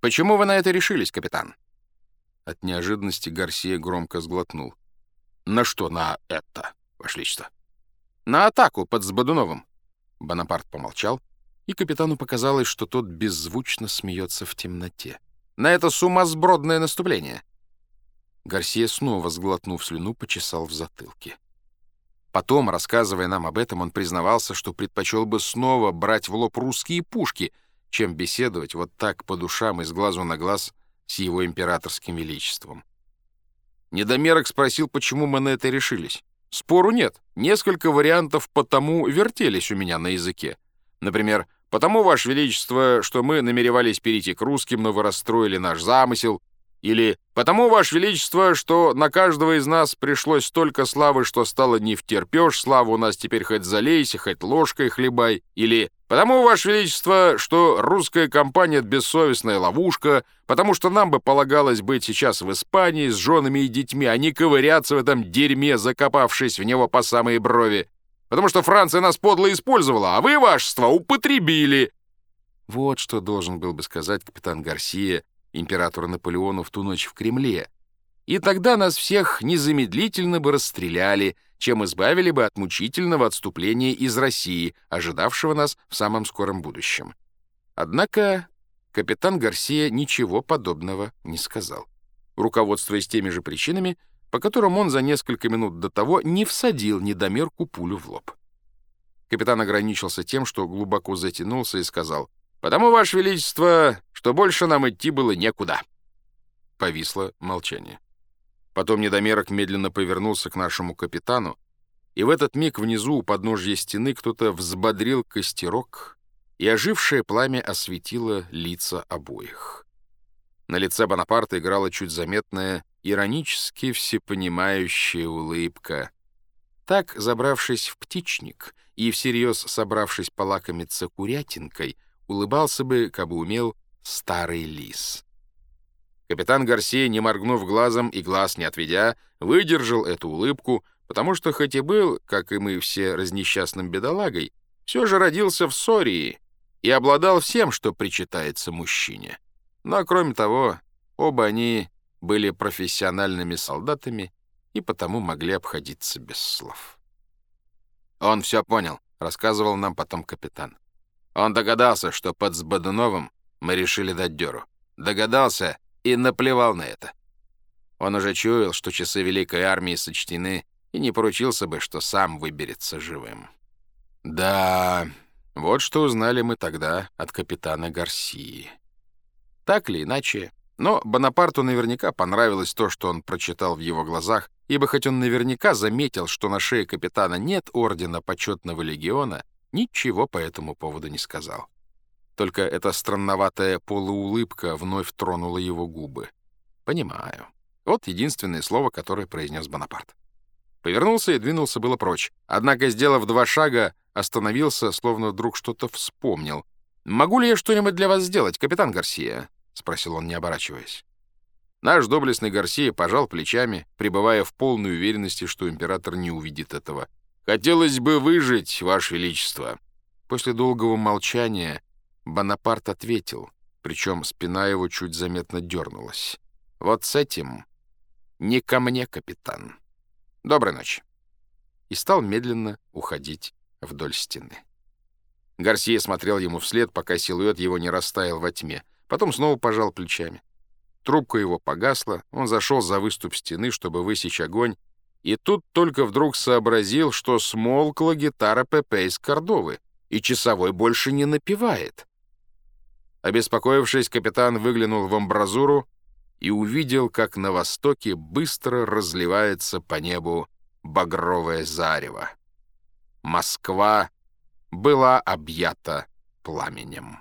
Почему вы на это решились, капитан?» От неожиданности Гарсия громко сглотнул. «На что на это, Ваше Величество?» «На атаку под Сбодуновым». Бонапарт помолчал, и капитану показалось, что тот беззвучно смеется в темноте. «На это сумасбродное наступление». Гарсия, снова сглотнув слюну, почесал в затылке. Потом, рассказывая нам об этом, он признавался, что предпочел бы снова брать в лоб русские пушки, чем беседовать вот так по душам и с глазу на глаз с его императорским величеством. Недомерок спросил, почему мы на это решились. Спору нет. Несколько вариантов потому вертелись у меня на языке. Например, «Потому, Ваше Величество, что мы намеревались перейти к русским, но вы расстроили наш замысел», или «Потому, Ваше Величество, что на каждого из нас пришлось столько славы, что стало не втерпешь, славу у нас теперь хоть залейся, хоть ложкой хлебай», или «Потому, Ваше Величество, что русская компания — бессовестная ловушка, потому что нам бы полагалось быть сейчас в Испании с женами и детьми, а не ковыряться в этом дерьме, закопавшись в него по самые брови, потому что Франция нас подло использовала, а вы, вашество, употребили». Вот что должен был бы сказать капитан Гарсия, императору Наполеону в ту ночь в Кремле, и тогда нас всех незамедлительно бы расстреляли, чем избавили бы от мучительного отступления из России, ожидавшего нас в самом скором будущем. Однако капитан Гарсия ничего подобного не сказал, руководствуясь теми же причинами, по которым он за несколько минут до того не всадил недомерку пулю в лоб. Капитан ограничился тем, что глубоко затянулся и сказал, «Потому, Ваше Величество, что больше нам идти было некуда». Повисло молчание. Потом недомерок медленно повернулся к нашему капитану, и в этот миг внизу у подножья стены кто-то взбодрил костерок, и ожившее пламя осветило лица обоих. На лице Бонапарта играла чуть заметная, иронически всепонимающая улыбка. Так, забравшись в птичник и всерьез собравшись полакомиться курятинкой, улыбался бы, как бы умел, старый лис. Капитан Гарсия, не моргнув глазом и глаз не отведя, выдержал эту улыбку, потому что хоть и был, как и мы все, разнесчастным бедолагой, все же родился в Сории и обладал всем, что причитается мужчине. Но, кроме того, оба они были профессиональными солдатами и потому могли обходиться без слов. «Он все понял», — рассказывал нам потом капитан. Он догадался, что под Сбодуновым мы решили дать дёру. Догадался и наплевал на это. Он уже чуял, что часы Великой Армии сочтены, и не поручился бы, что сам выберется живым. Да, вот что узнали мы тогда от капитана Гарсии. Так или иначе, но Бонапарту наверняка понравилось то, что он прочитал в его глазах, ибо хоть он наверняка заметил, что на шее капитана нет ордена почетного легиона, ничего по этому поводу не сказал. Только эта странноватая полуулыбка вновь тронула его губы. «Понимаю». Вот единственное слово, которое произнес Бонапарт. Повернулся и двинулся было прочь. Однако, сделав два шага, остановился, словно вдруг что-то вспомнил. «Могу ли я что-нибудь для вас сделать, капитан Гарсия?» — спросил он, не оборачиваясь. Наш доблестный Гарсия пожал плечами, пребывая в полной уверенности, что император не увидит этого. «Хотелось бы выжить, Ваше Величество». После долгого молчания Бонапарт ответил, причем спина его чуть заметно дернулась. «Вот с этим не ко мне, капитан. Доброй ночи». И стал медленно уходить вдоль стены. Гарсия смотрел ему вслед, пока силуэт его не растаял во тьме. Потом снова пожал плечами. Трубка его погасла, он зашел за выступ стены, чтобы высечь огонь, и тут только вдруг сообразил, что смолкла гитара Пепе из Кордовы, и часовой больше не напевает. Обеспокоившись, капитан выглянул в амбразуру и увидел, как на востоке быстро разливается по небу багровое зарево. Москва была объята пламенем.